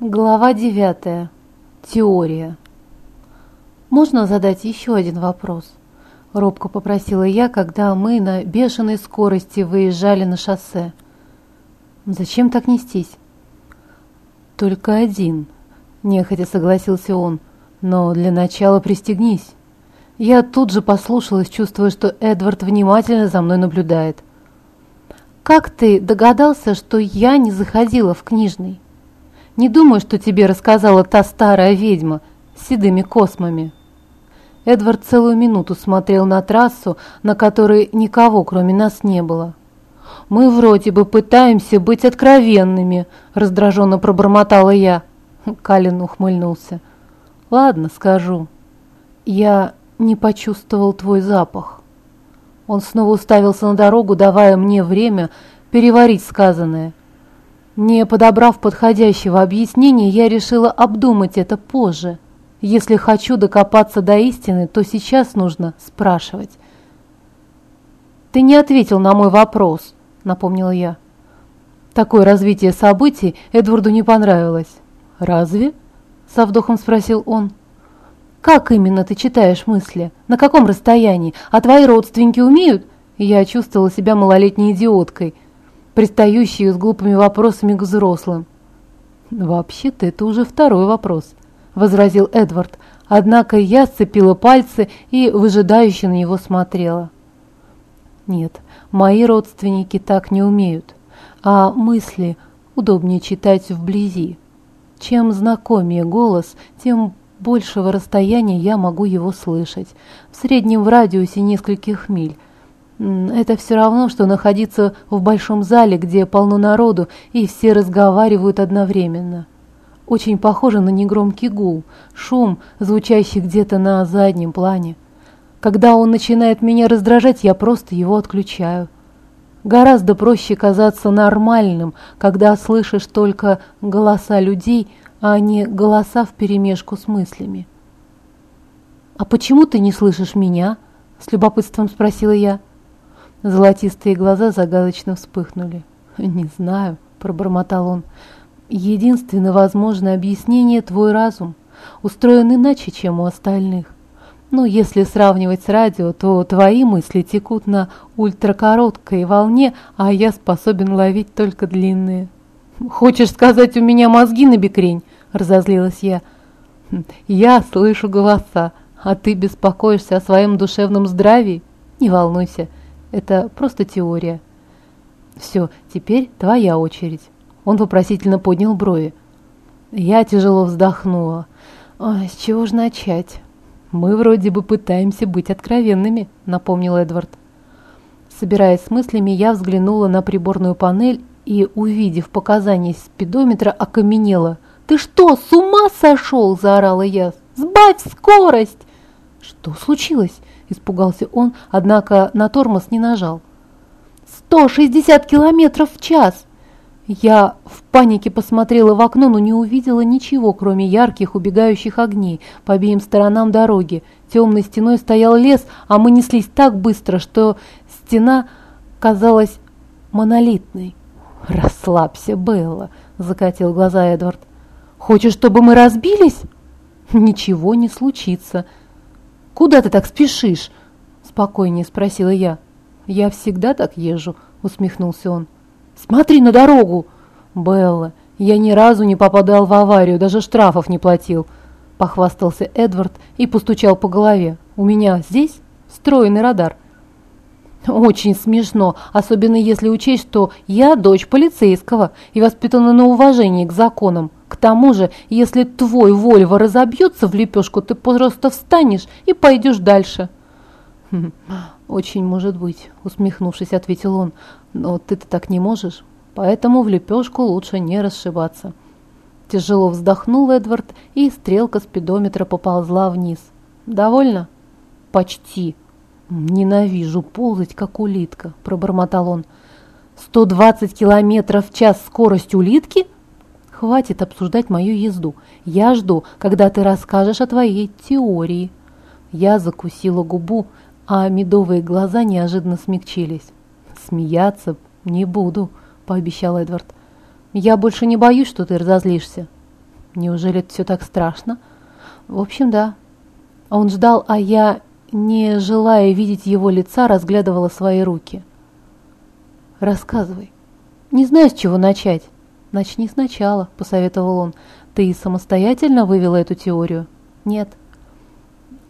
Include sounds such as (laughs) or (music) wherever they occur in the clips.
Глава 9. Теория. «Можно задать еще один вопрос?» – робко попросила я, когда мы на бешеной скорости выезжали на шоссе. «Зачем так нестись?» «Только один», – нехотя согласился он, – «но для начала пристегнись». Я тут же послушалась, чувствуя, что Эдвард внимательно за мной наблюдает. «Как ты догадался, что я не заходила в книжный?» Не думаю, что тебе рассказала та старая ведьма с седыми космами». Эдвард целую минуту смотрел на трассу, на которой никого, кроме нас, не было. «Мы вроде бы пытаемся быть откровенными», — раздраженно пробормотала я. Калин ухмыльнулся. «Ладно, скажу. Я не почувствовал твой запах». Он снова уставился на дорогу, давая мне время переварить сказанное — не подобрав подходящего объяснения, я решила обдумать это позже. Если хочу докопаться до истины, то сейчас нужно спрашивать. «Ты не ответил на мой вопрос», — напомнила я. Такое развитие событий Эдварду не понравилось. «Разве?» — со вдохом спросил он. «Как именно ты читаешь мысли? На каком расстоянии? А твои родственники умеют?» Я чувствовала себя малолетней идиоткой — пристающие с глупыми вопросами к взрослым. «Вообще-то это уже второй вопрос», — возразил Эдвард, однако я сцепила пальцы и выжидающе на него смотрела. «Нет, мои родственники так не умеют, а мысли удобнее читать вблизи. Чем знакомее голос, тем большего расстояния я могу его слышать, в среднем в радиусе нескольких миль, это все равно, что находиться в большом зале, где полно народу, и все разговаривают одновременно. Очень похоже на негромкий гул, шум, звучащий где-то на заднем плане. Когда он начинает меня раздражать, я просто его отключаю. Гораздо проще казаться нормальным, когда слышишь только голоса людей, а не голоса вперемешку с мыслями. «А почему ты не слышишь меня?» – с любопытством спросила я. Золотистые глаза загадочно вспыхнули. «Не знаю», — пробормотал он. «Единственное возможное объяснение — твой разум. Устроен иначе, чем у остальных. Но если сравнивать с радио, то твои мысли текут на ультракороткой волне, а я способен ловить только длинные». «Хочешь сказать, у меня мозги на бекрень?» — разозлилась я. «Я слышу голоса, а ты беспокоишься о своем душевном здравии? Не волнуйся». Это просто теория. Все, теперь твоя очередь. Он вопросительно поднял брови. Я тяжело вздохнула. Ой, с чего же начать? Мы вроде бы пытаемся быть откровенными, напомнил Эдвард. Собираясь с мыслями, я взглянула на приборную панель и, увидев показания спидометра, окаменела. «Ты что, с ума сошел?» – заорала я. «Сбавь скорость!» «Что случилось?» – испугался он, однако на тормоз не нажал. «Сто шестьдесят километров в час!» Я в панике посмотрела в окно, но не увидела ничего, кроме ярких убегающих огней по обеим сторонам дороги. Темной стеной стоял лес, а мы неслись так быстро, что стена казалась монолитной. «Расслабься, Белла», — закатил глаза Эдвард. «Хочешь, чтобы мы разбились?» «Ничего не случится», «Куда ты так спешишь?» – спокойнее спросила я. «Я всегда так езжу», – усмехнулся он. «Смотри на дорогу!» «Белла, я ни разу не попадал в аварию, даже штрафов не платил», – похвастался Эдвард и постучал по голове. «У меня здесь встроенный радар». «Очень смешно, особенно если учесть, что я дочь полицейского и воспитана на уважении к законам. К тому же, если твой Вольво разобьется в лепешку, ты просто встанешь и пойдешь дальше. «Хм, «Очень может быть», — усмехнувшись, ответил он. «Но ты-то так не можешь, поэтому в лепешку лучше не расшибаться». Тяжело вздохнул Эдвард, и стрелка спидометра поползла вниз. «Довольно?» «Почти». «Ненавижу ползать, как улитка», — пробормотал он. «Сто двадцать километров в час скорость улитки?» Хватит обсуждать мою езду. Я жду, когда ты расскажешь о твоей теории. Я закусила губу, а медовые глаза неожиданно смягчились. Смеяться не буду, пообещал Эдвард. Я больше не боюсь, что ты разозлишься. Неужели это все так страшно? В общем, да. Он ждал, а я, не желая видеть его лица, разглядывала свои руки. Рассказывай. Не знаю, с чего начать. Начни сначала, посоветовал он. Ты самостоятельно вывела эту теорию? Нет.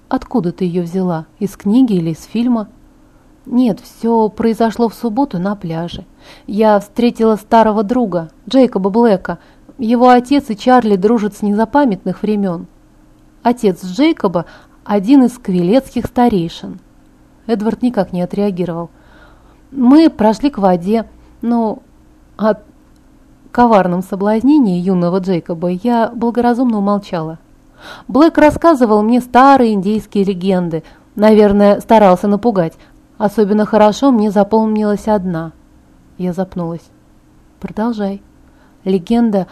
Откуда ты ее взяла? Из книги или из фильма? Нет, все произошло в субботу на пляже. Я встретила старого друга, Джейкоба Блэка. Его отец и Чарли дружат с незапамятных времен. Отец Джейкоба – один из квилетских старейшин. Эдвард никак не отреагировал. Мы прошли к воде, но о коварном соблазнении юного Джейкоба я благоразумно умолчала. Блэк рассказывал мне старые индейские легенды, наверное, старался напугать. Особенно хорошо мне запомнилась одна. Я запнулась. Продолжай. Легенда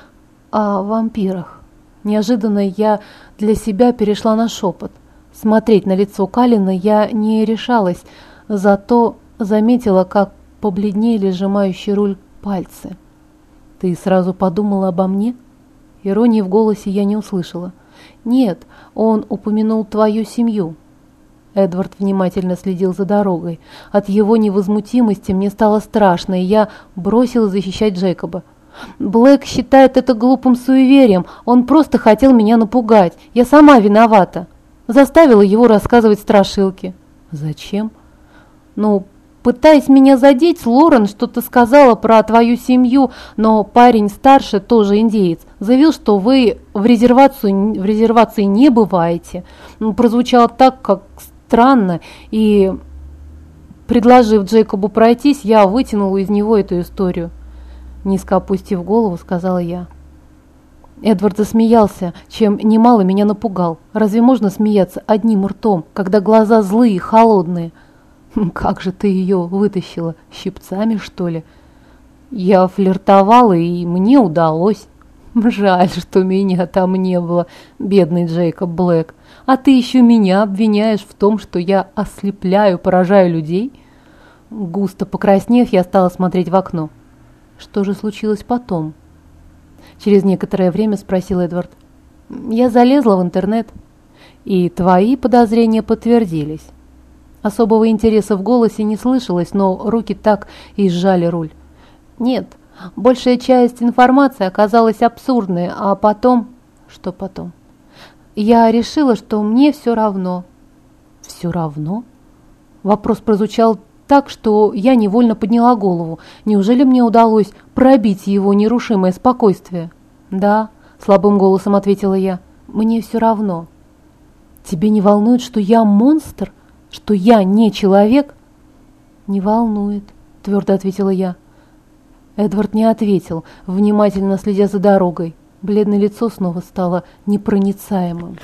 о вампирах. Неожиданно я для себя перешла на шепот. Смотреть на лицо Калина я не решалась, зато заметила, как побледнели сжимающий руль пальцы. «Ты сразу подумала обо мне?» Иронии в голосе я не услышала. «Нет, он упомянул твою семью». Эдвард внимательно следил за дорогой. От его невозмутимости мне стало страшно, и я бросила защищать Джейкоба. Блэк считает это глупым суеверием. Он просто хотел меня напугать. Я сама виновата. Заставила его рассказывать страшилки. Зачем? Ну, пытаясь меня задеть, Лорен что-то сказала про твою семью, но парень старше, тоже индеец, заявил, что вы в резервацию в резервации не бываете. Прозвучало так, как странно, и, предложив Джейкобу пройтись, я вытянула из него эту историю. Низко опустив голову, сказала я. Эдвард засмеялся, чем немало меня напугал. Разве можно смеяться одним ртом, когда глаза злые, холодные? (laughs) Как же ты ее вытащила? Щипцами, что ли? Я флиртовала, и мне удалось. Жаль, что меня там не было, бедный Джейкоб Блэк. А ты еще меня обвиняешь в том, что я ослепляю, поражаю людей? Густо покраснев, я стала смотреть в окно. Что же случилось потом? Через некоторое время спросил Эдвард. Я залезла в интернет, и твои подозрения подтвердились. Особого интереса в голосе не слышалось, но руки так и сжали руль. Нет, большая часть информации оказалась абсурдной, а потом... Что потом? Я решила, что мне все равно. Все равно? Вопрос прозвучал так, что я невольно подняла голову. Неужели мне удалось пробить его нерушимое спокойствие? «Да», — слабым голосом ответила я, — «мне все равно». «Тебе не волнует, что я монстр? Что я не человек?» «Не волнует», — твердо ответила я. Эдвард не ответил, внимательно следя за дорогой. Бледное лицо снова стало непроницаемым.